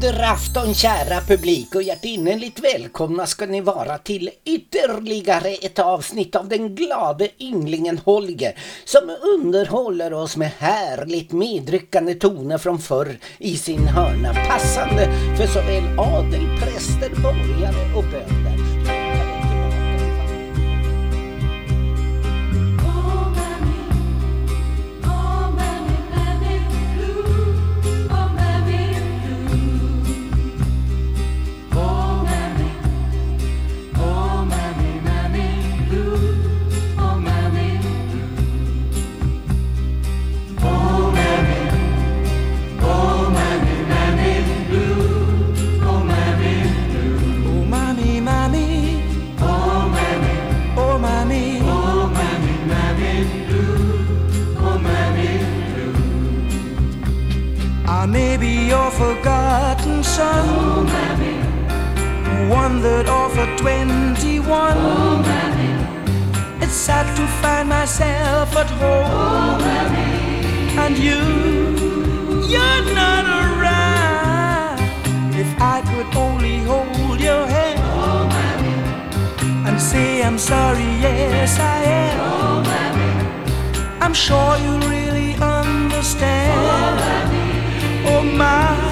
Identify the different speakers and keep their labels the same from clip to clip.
Speaker 1: God afton kära publik och hjärtinnerligt välkomna ska ni vara till ytterligare ett avsnitt av den glade ynglingen Holger som underhåller oss med härligt medryckande toner från förr i sin hörna passande för såväl adel, präster, borgare och bönder.
Speaker 2: Forgotten son. Oh, mommy. Who wandered off at 21. Oh, mommy. It's sad to find myself at home. Oh, mommy. And you, you're not around. If I could only hold your hand and say I'm sorry, yes I am. I'm sure you really understand. Oh my,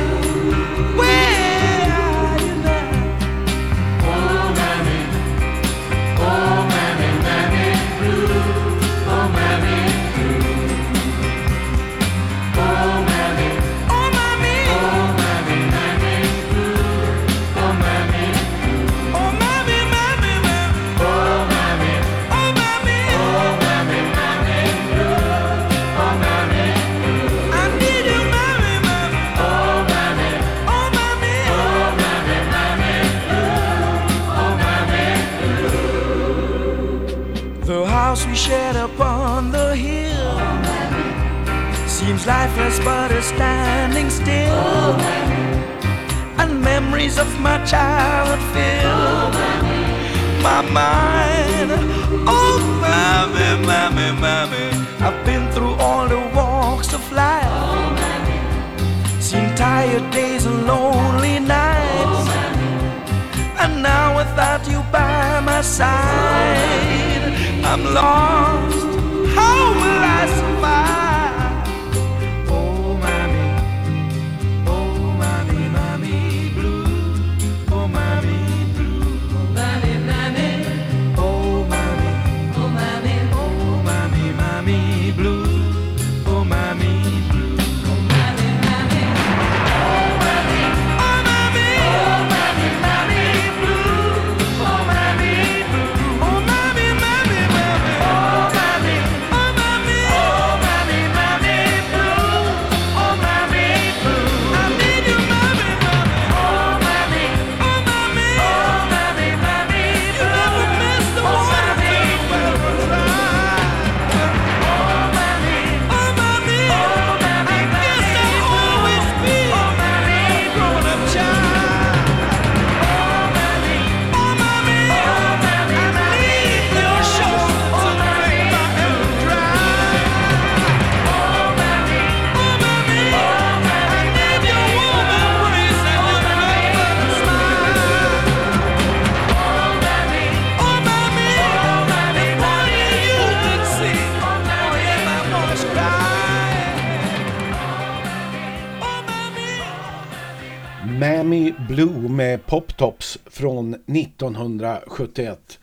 Speaker 1: Top Pop Tops från 1971.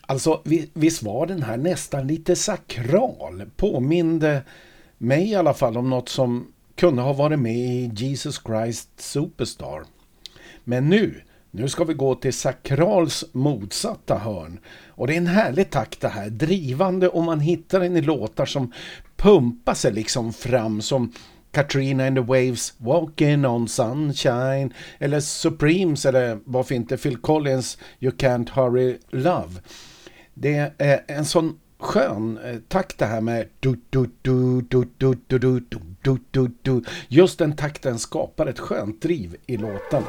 Speaker 1: Alltså visst var den här nästan lite sakral. Påminde mig i alla fall om något som kunde ha varit med i Jesus Christ Superstar. Men nu, nu ska vi gå till sakrals motsatta hörn. Och det är en härlig takt det här, drivande och man hittar den i låtar som pumpar sig liksom fram som Katrina and the Waves, Walking on Sunshine eller Supremes eller varför inte Phil Collins You Can't Hurry Love. Det är eh, en sån skön eh, takt det här med du, du, du, du, du, du, du, du, du, du, du. Just den takten skapar ett skönt driv i
Speaker 3: låtarna.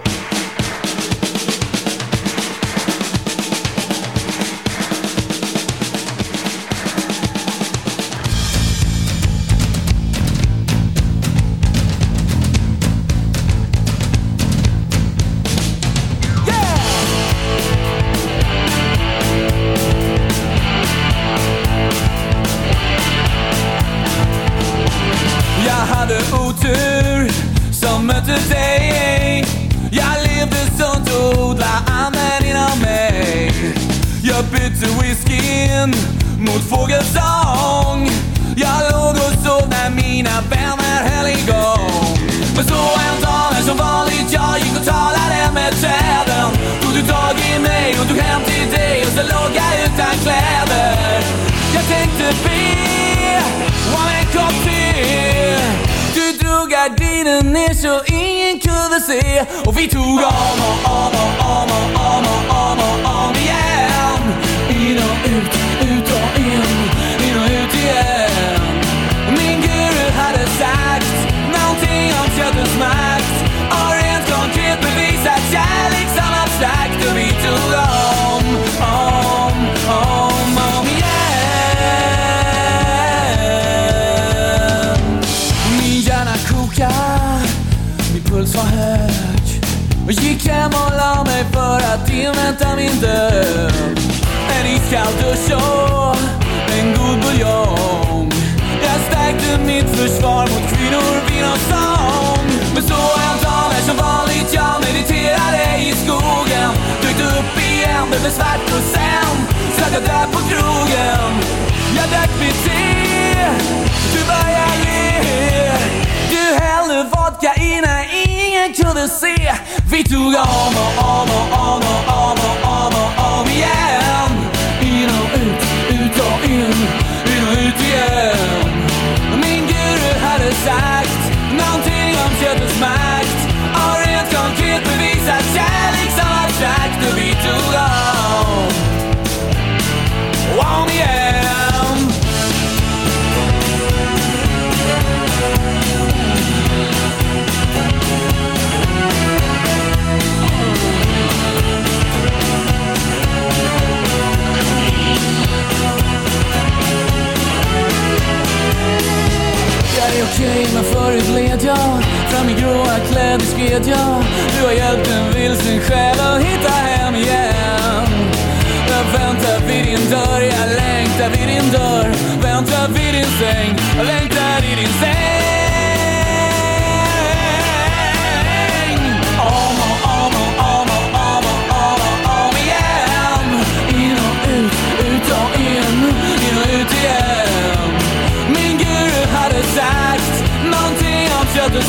Speaker 3: Jag du börjar le. Du hällde vodka innan när ingen kunde se. Vi tog om och om och om och om Tjejerna okej men förut led jag Fram i gråa kläder skred jag Du har hjälpt en vilsen själ att hitta hem igen. Jag väntar vid din dörr, jag längtar vid din dörr. Väntar vid din säng, jag längtar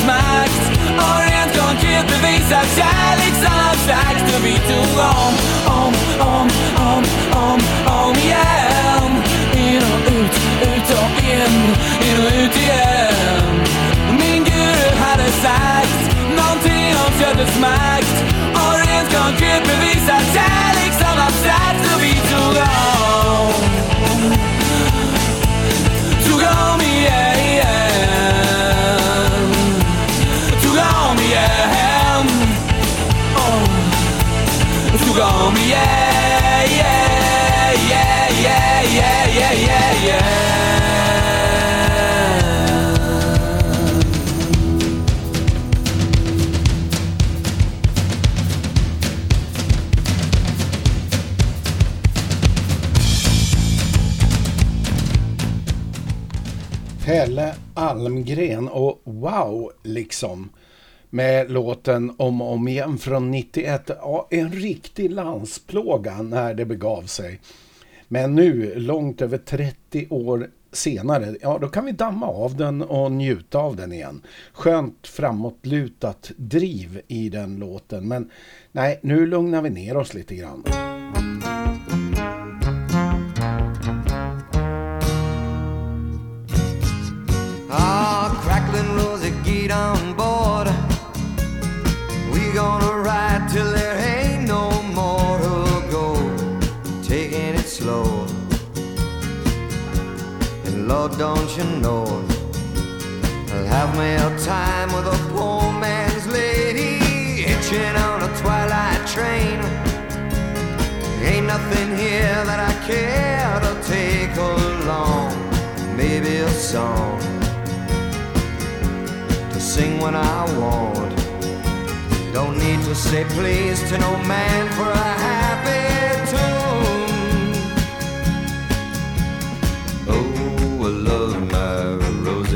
Speaker 3: om makt och rent konkret bevisat kärlek som abstrakt och vi tog om, om, om, om, om, om igen. In och ut, ut och in, in och ut igen. Min guru hade sagt någonting om köttets makt
Speaker 1: Almgren och wow liksom. Med låten Om och om igen från 91. Ja, en riktig landsplåga när det begav sig. Men nu, långt över 30 år senare, ja då kan vi damma av den och njuta av den igen. Skönt framåtlutat driv i den låten. Men nej, nu lugnar vi ner oss lite grann.
Speaker 4: Lord, don't you know, I'll have me a time with a poor man's lady hitching on a twilight train. Ain't nothing here that I care to take along. Maybe a song to sing when I want. Don't need to say please to no man for a happy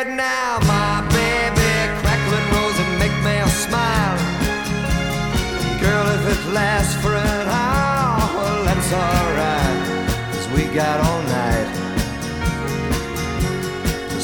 Speaker 4: it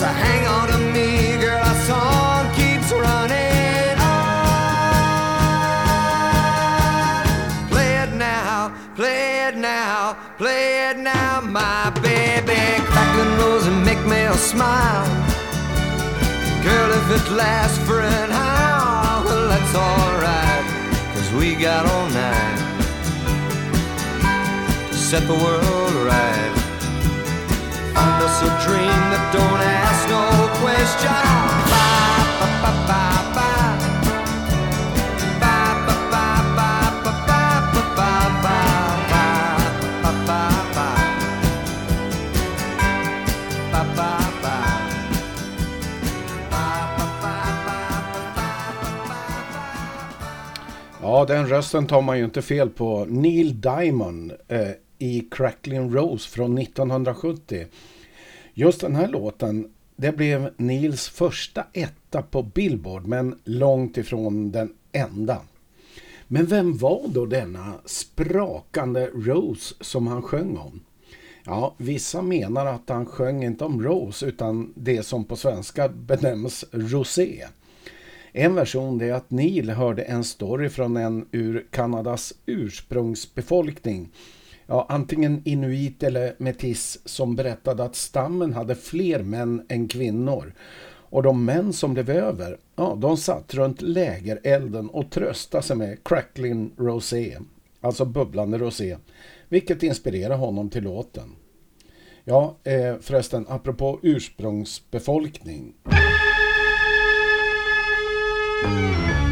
Speaker 4: So hang on to me, girl, our song keeps running on. Play it now, play it now, play it now, my baby. Crackling rose and make me smile. Girl, if it lasts for an hour, well, that's alright. Cause we got all night to set the world right. Find a dream that don't ask no question bye, bye, bye, bye, bye, bye, bye, bye, bye. Bye, bye, bye. Bye, bye, bye, bye, bye, bye, bye.
Speaker 1: Ja, den rösten tar man ju inte fel på. Neil Diamond eh, i Cracklin' Rose från 1970. Just den här låten, det blev Nils första etta på Billboard, men långt ifrån den enda. Men vem var då denna sprakande Rose som han sjöng om? Ja, vissa menar att han sjöng inte om Rose utan det som på svenska benämns Rosé. En version är att Neil hörde en story från en ur Kanadas ursprungsbefolkning. Ja, antingen inuit eller metis som berättade att stammen hade fler män än kvinnor. Och de män som blev över, ja, de satt runt lägerelden och tröstade sig med crackling rosé, alltså bubblande rosé, vilket inspirerade honom till låten. Ja, eh, förresten, apropå ursprungsbefolkning.
Speaker 3: Mm.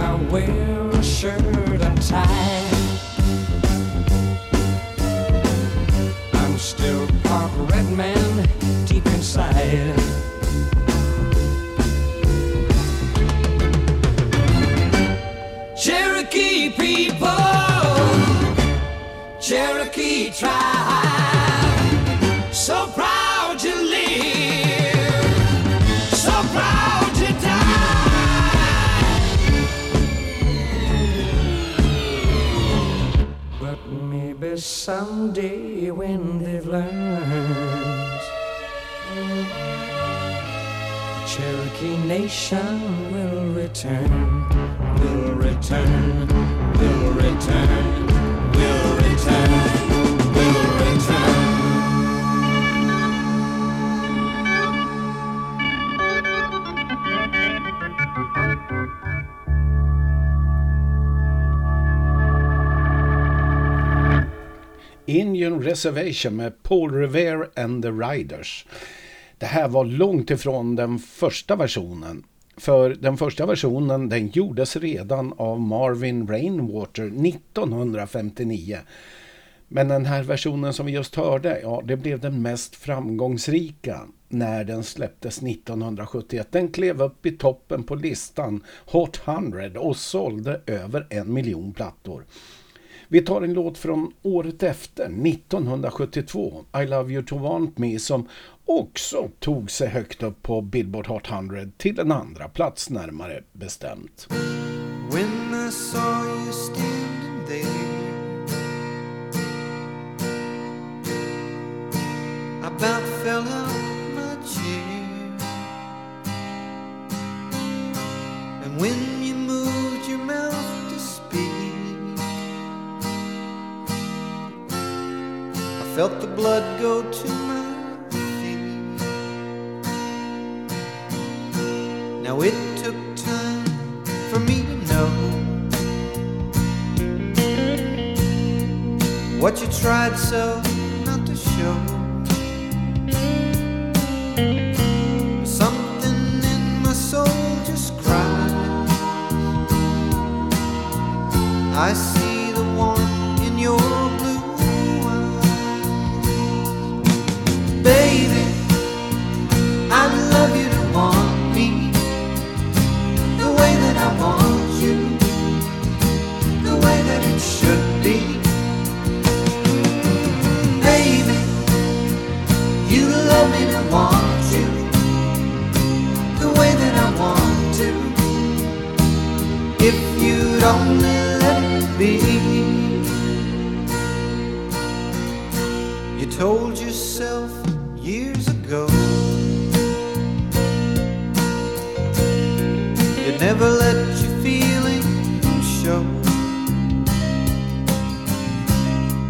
Speaker 3: I wear a shirt and tie, I'm still part red man deep inside. Cherokee people, Cherokee tribe, someday when they've learned, the Cherokee Nation will return, will return, will return,
Speaker 1: Indian Reservation med Paul Revere and the Riders. Det här var långt ifrån den första versionen. För den första versionen den gjordes redan av Marvin Rainwater 1959. Men den här versionen som vi just hörde, ja det blev den mest framgångsrika när den släpptes 1971. Den klev upp i toppen på listan Hot 100 och sålde över en miljon plattor. Vi tar en låt från året efter, 1972, I Love You To Want Me, som också tog sig högt upp på Billboard Hot 100 till en andra plats närmare bestämt.
Speaker 5: When I saw you standing there, I about fell out felt the blood go to my feet. Now it took time for me to know what you tried so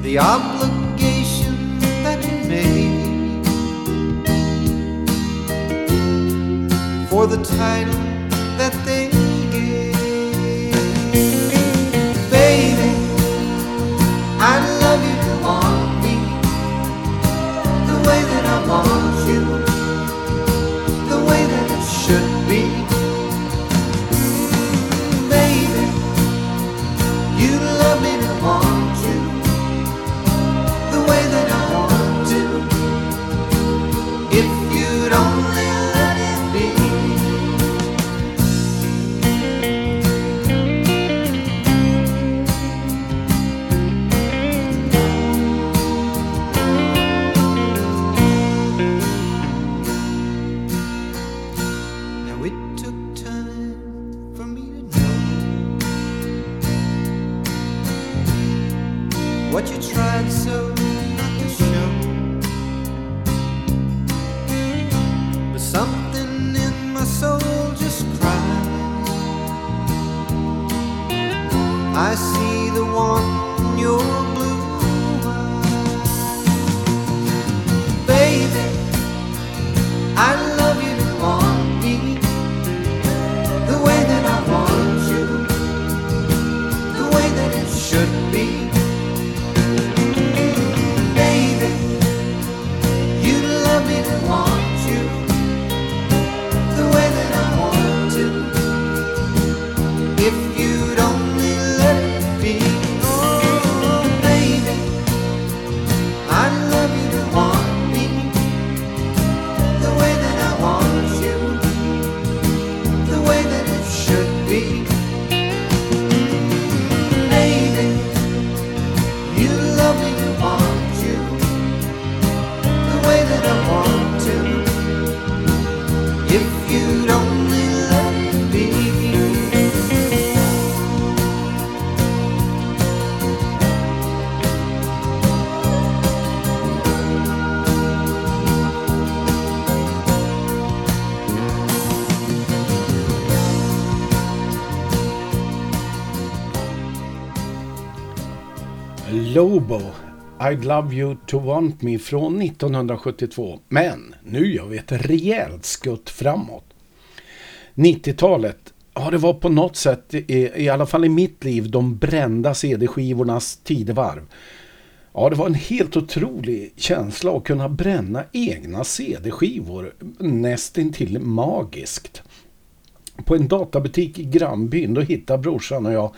Speaker 5: The obligation that you made. For the title
Speaker 1: Lobo, I'd love you to want me från 1972. Men nu gör vi ett rejält skutt framåt. 90-talet, ja det var på något sätt, i, i alla fall i mitt liv, de brända CD-skivornas tidevarv. Ja, det var en helt otrolig känsla att kunna bränna egna CD-skivor. Nästintill magiskt. På en databutik i grannbyn då hittade brorsan och jag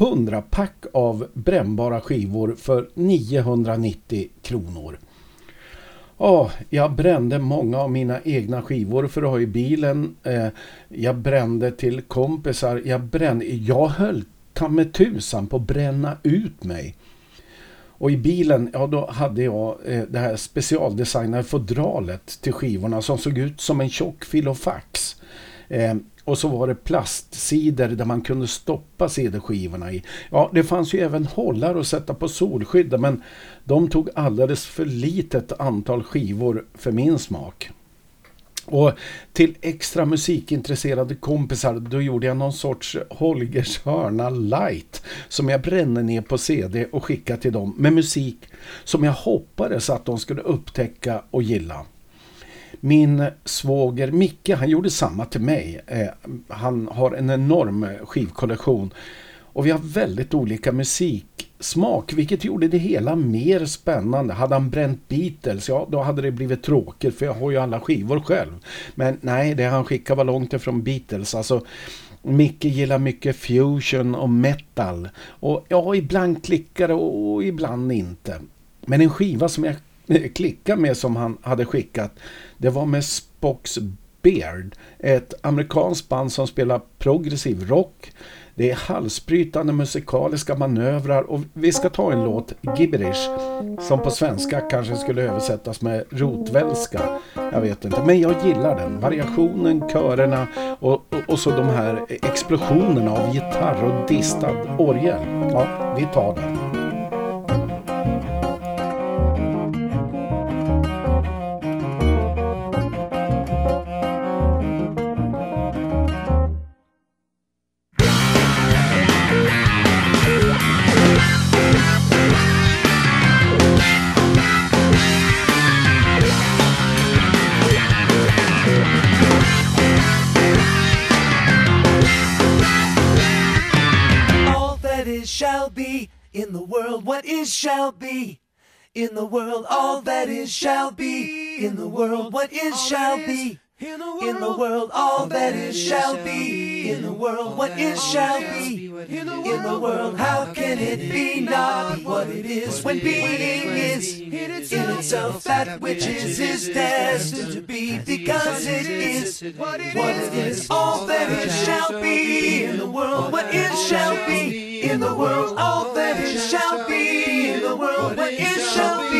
Speaker 1: 100 pack av brännbara skivor för 990 kronor. Ja, jag brände många av mina egna skivor för att ha i bilen. Eh, jag brände till kompisar. Jag brände, jag höll ta med tusan på att bränna ut mig. Och i bilen, ja då hade jag eh, det här specialdesignade fodralet till skivorna som såg ut som en tjock filofax. Eh, och så var det plastsider där man kunde stoppa CD-skivorna i. Ja, det fanns ju även hållare att sätta på solskydd men de tog alldeles för litet antal skivor för min smak. Och till extra musikintresserade kompisar då gjorde jag någon sorts Holgers hörna light som jag brände ner på CD och skickade till dem med musik som jag hoppades att de skulle upptäcka och gilla. Min svåger Micke, han gjorde samma till mig. Eh, han har en enorm skivkollektion och vi har väldigt olika musiksmak vilket gjorde det hela mer spännande. Hade han bränt Beatles, ja då hade det blivit tråkigt för jag har ju alla skivor själv. Men nej, det han skickade var långt ifrån Beatles. Alltså Micke gillar mycket fusion och metal. Och ja, ibland klickar det och ibland inte. Men en skiva som jag klickade med som han hade skickat det var med Spock's Beard. Ett amerikanskt band som spelar progressiv rock. Det är halsbrytande musikaliska manövrar och vi ska ta en låt, Gibberish, som på svenska kanske skulle översättas med rotvälska. Jag vet inte, men jag gillar den. Variationen, körerna och, och, och så de här explosionerna av gitarr och distad orgel. Ja, vi tar den.
Speaker 2: Shall be. In the world, all that is shall be. In the world, what is shall be. In the world, all that is shall be. In the world, what is shall be. In the world, how can it be not what it is? When being is in itself that which is is destined to be because it is what it is. All that is shall be in the world, what is shall be in the world, all that is shall be in the world, what is shall be.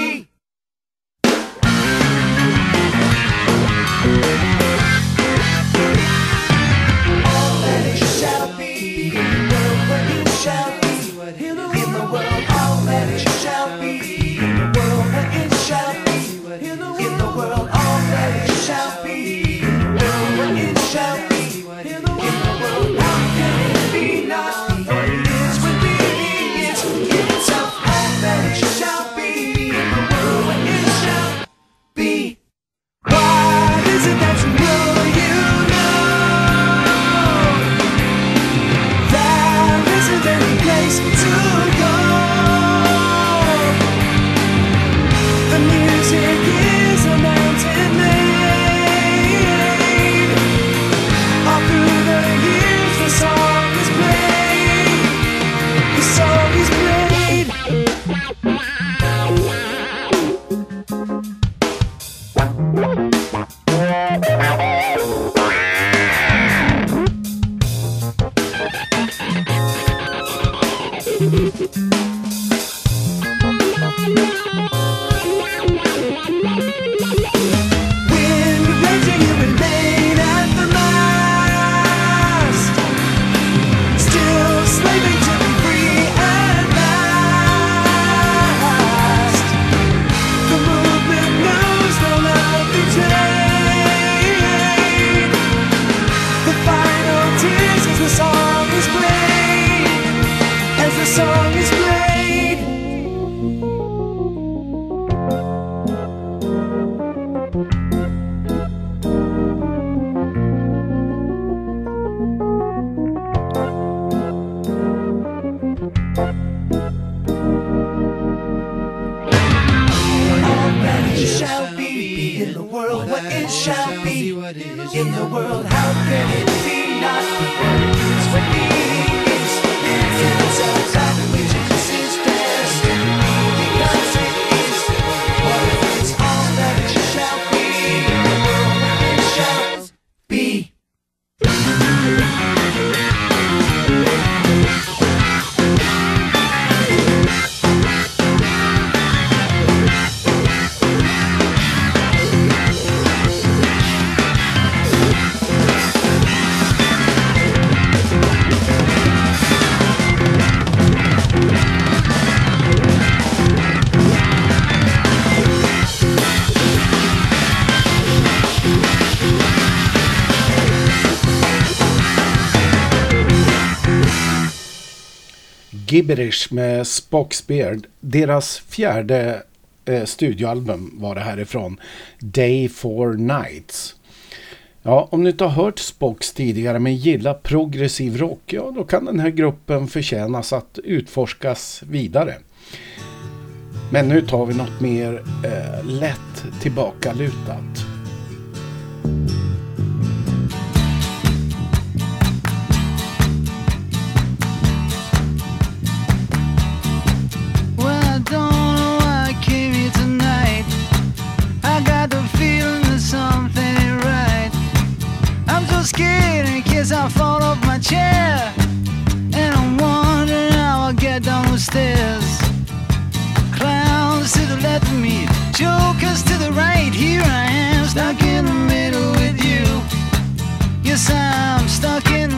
Speaker 1: Gibberish med Spock's Beard. Deras fjärde eh, studioalbum var det härifrån. Day for Nights. Ja, om ni inte har hört Spocks tidigare men gillar progressiv rock, ja då kan den här gruppen förtjänas att utforskas vidare. Men nu tar vi något mer eh, lätt tillbakalutat.
Speaker 6: as I fall off my chair. And I'm wondering how I get down the stairs. Clowns to the left of me, jokers to the right. Here I am, stuck in the middle with you. Yes, I'm stuck in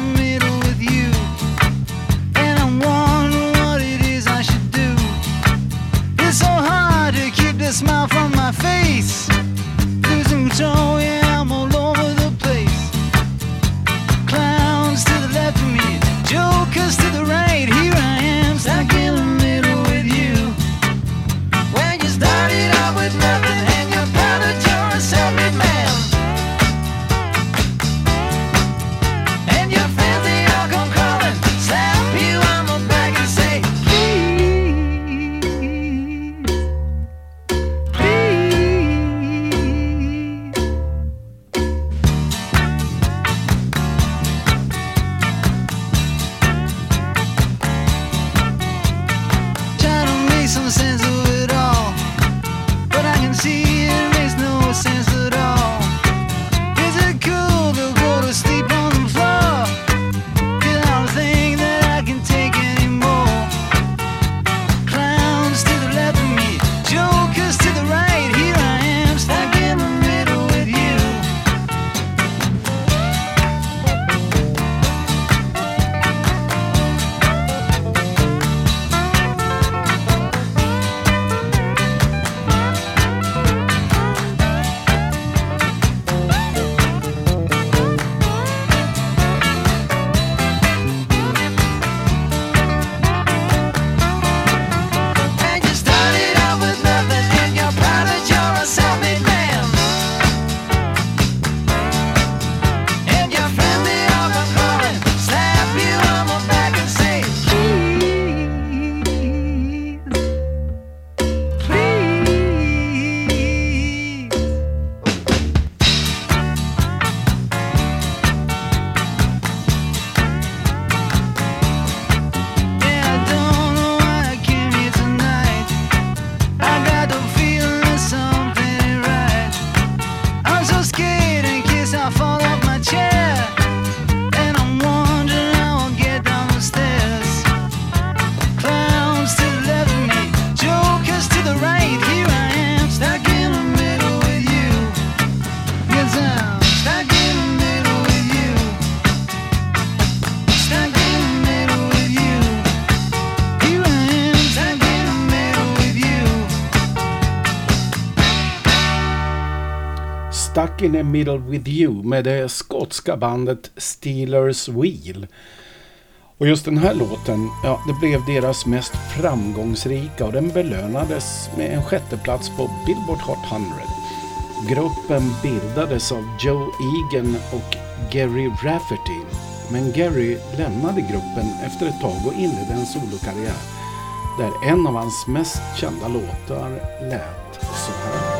Speaker 6: In the Middle With You
Speaker 1: med det skotska bandet Steelers Wheel. Och just den här låten, ja, det blev deras mest framgångsrika och den belönades med en sjätteplats på Billboard Hot 100. Gruppen bildades av Joe Egan och Gary Rafferty. Men Gary lämnade gruppen efter ett tag och inledde en solokarriär där en av hans mest kända låtar lät så här.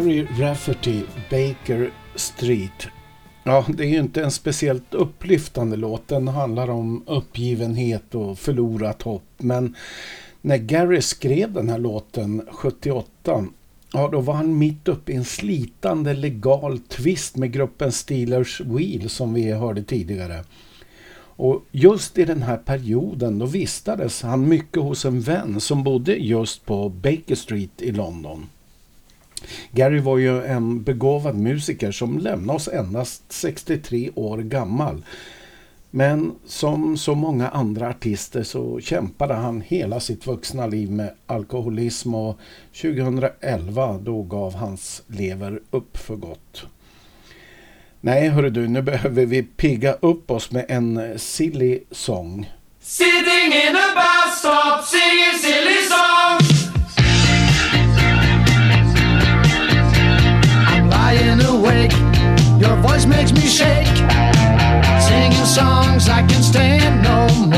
Speaker 1: Barry Rafferty, Baker Street. Ja, det är ju inte en speciellt upplyftande låt. Den handlar om uppgivenhet och förlorat hopp. Men när Gary skrev den här låten 78, ja då var han mitt uppe i en slitande legal twist med gruppen Steelers Wheel som vi hörde tidigare. Och just i den här perioden då vistades han mycket hos en vän som bodde just på Baker Street i London. Gary var ju en begåvad musiker som lämnade oss endast 63 år gammal. Men som så många andra artister så kämpade han hela sitt vuxna liv med alkoholism och 2011 då gav hans lever upp för gott. Nej hörru du, nu behöver vi pigga upp oss med en silly song.
Speaker 7: Sitting in a bus stop singing silly
Speaker 8: song makes me shake. Singing songs I can stand no more.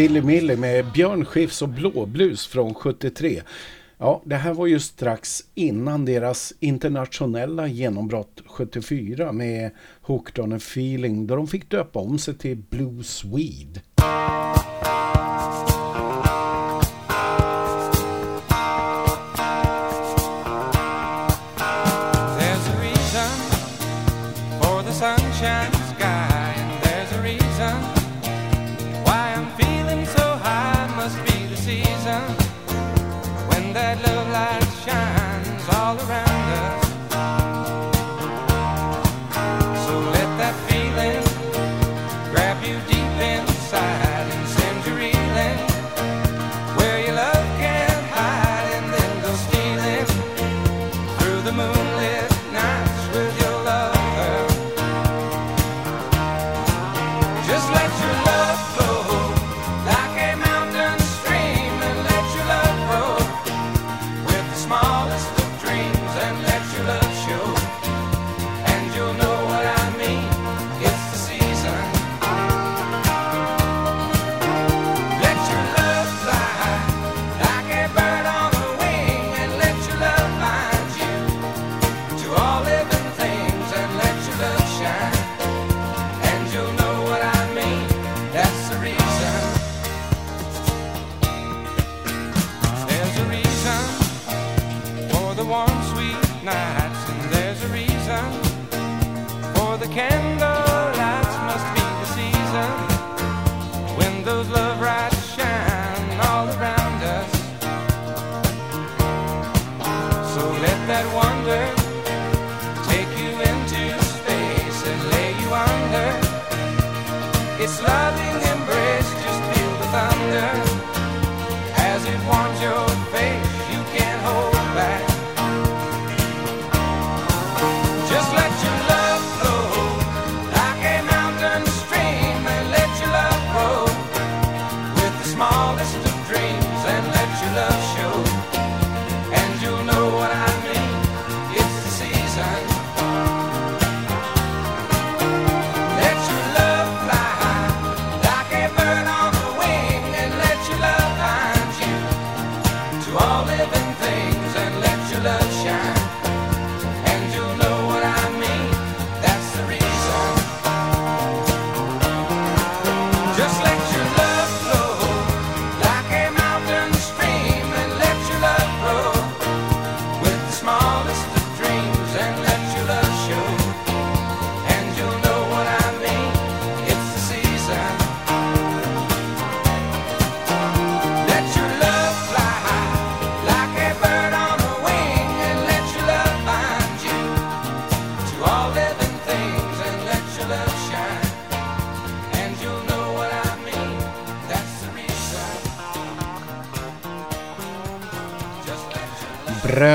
Speaker 7: Silly Millie
Speaker 1: med Björn Skifs och Blåblus från 73. Ja, det här var ju strax innan deras internationella genombrott 74 med Hooked on a Feeling där de fick döpa om sig till Blue Swede.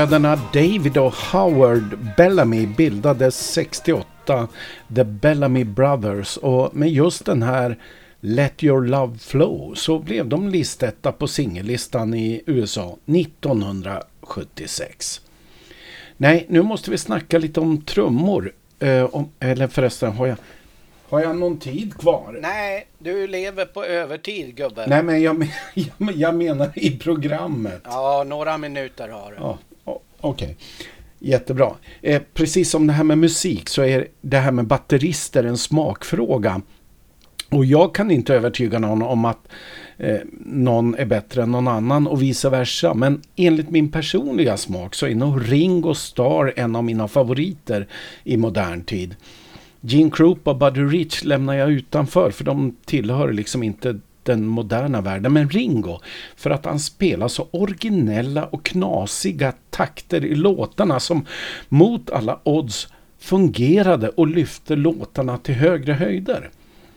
Speaker 1: Bröderna David och Howard Bellamy bildade 68 The Bellamy Brothers och med just den här Let Your Love Flow så blev de listetta på singellistan i USA 1976. Nej, nu måste vi snacka lite om trummor. Eh, om, eller förresten, har jag, har jag någon tid kvar?
Speaker 9: Nej, du lever på övertid gubben.
Speaker 1: Nej, men jag, men- jag, jag menar i programmet.
Speaker 9: Ja, några minuter har du.
Speaker 1: Ja, Okej. okej. Jättebra. Eh, precis som det här med musik så är det här med batterister en smakfråga. Och jag kan inte övertyga någon om att eh, någon är bättre än någon annan och vice versa. Men enligt min personliga smak så är nog Ringo Starr en av mina favoriter i modern tid. Gene Krupa och Buddy Rich lämnar jag utanför för de tillhör liksom inte den moderna världen. Men Ringo, för att han spelar så originella och knasiga takter i låtarna som mot alla odds fungerade och lyfte låtarna till högre höjder.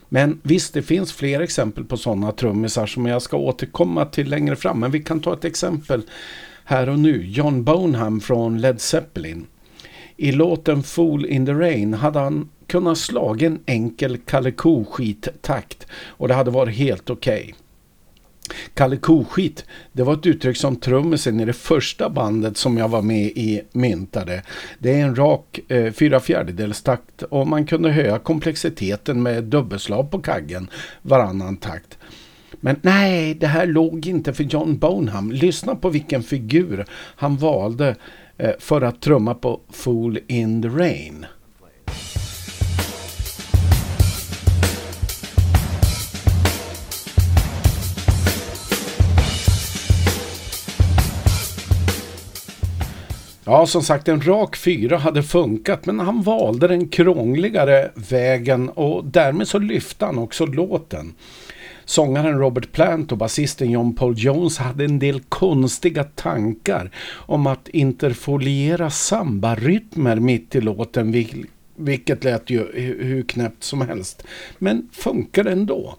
Speaker 1: Men visst, det finns fler exempel på sådana trummisar som jag ska återkomma till längre fram. Men vi kan ta ett exempel här och nu. John Bonham från Led Zeppelin. I låten Fool in the Rain hade han kunna slaga en enkel Kalle Ko-skit-takt och det hade varit helt okej. Kalle Ko-skit, det var ett uttryck som trummisen i det första bandet som jag var med i myntade. Det är en rak eh, fyra fjärdedels takt och man kunde höja komplexiteten med dubbelslag på kaggen varannan takt. Men nej, det här låg inte för John Bonham. Lyssna på vilken figur han valde eh, för att trumma på Fool in the Rain. Ja, som sagt, en rak fyra hade funkat, men han valde den krångligare vägen och därmed så lyfte han också låten. Sångaren Robert Plant och basisten John Paul Jones hade en del konstiga tankar om att interfoliera samba-rytmer mitt i låten, vilket lät ju hur knäppt som helst. Men funkar ändå.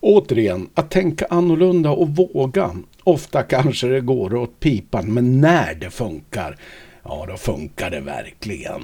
Speaker 1: Återigen, att tänka annorlunda och våga. Ofta kanske det går åt pipan, men när det funkar, ja då funkar det verkligen.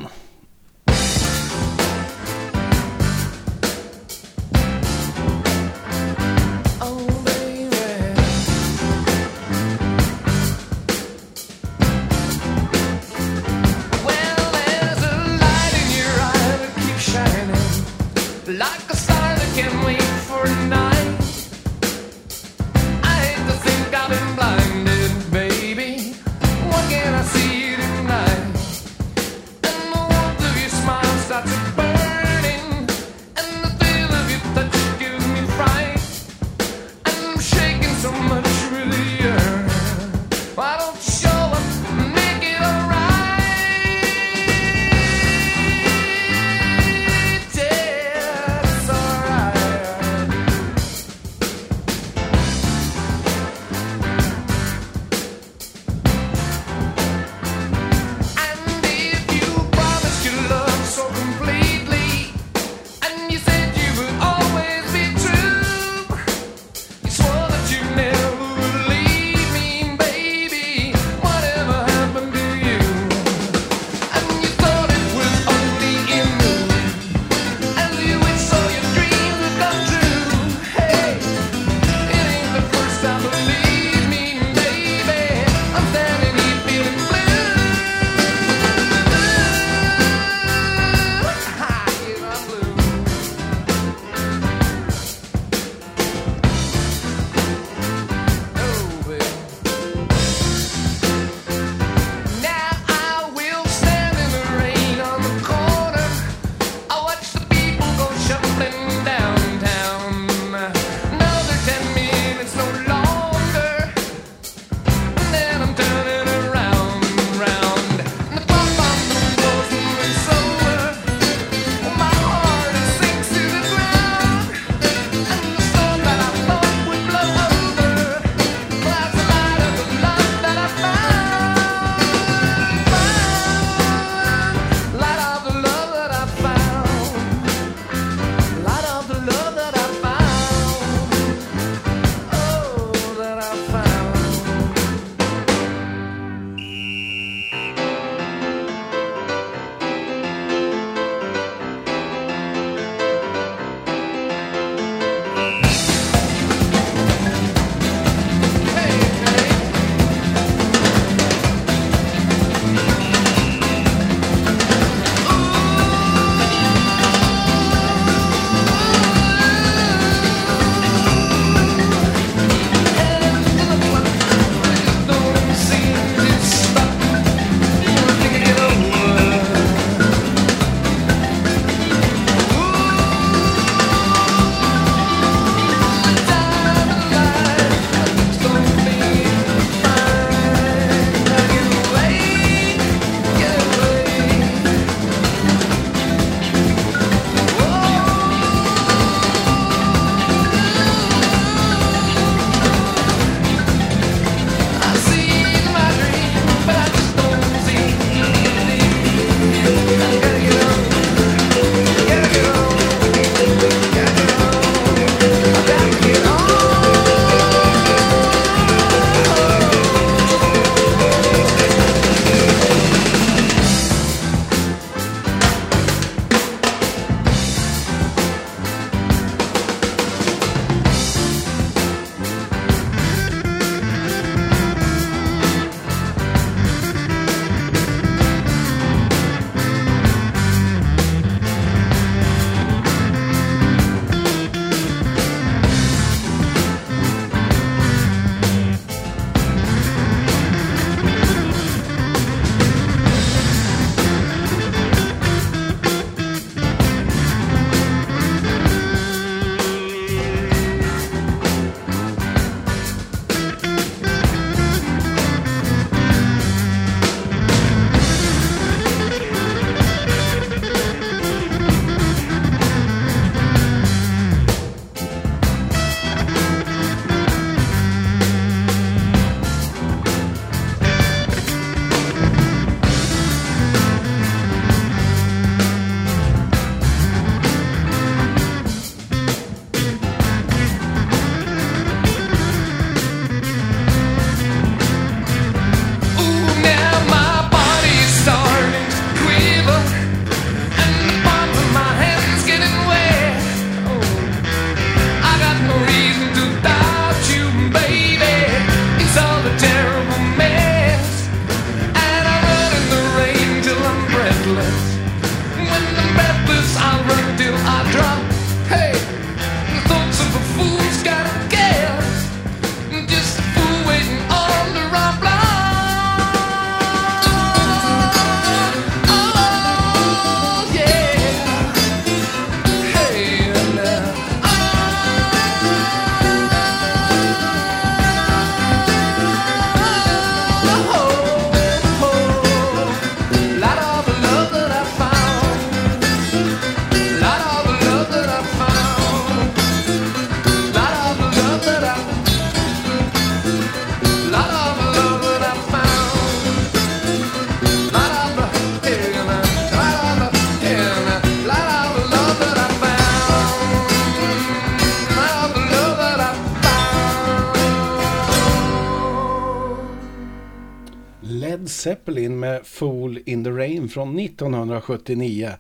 Speaker 1: Zeppelin med Fool in the Rain från 1979.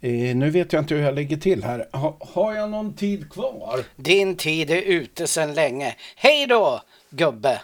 Speaker 1: Eh, nu vet jag inte hur jag lägger till här. Ha, har jag någon tid kvar?
Speaker 6: Din tid är ute sedan länge. Hej då, gubbe!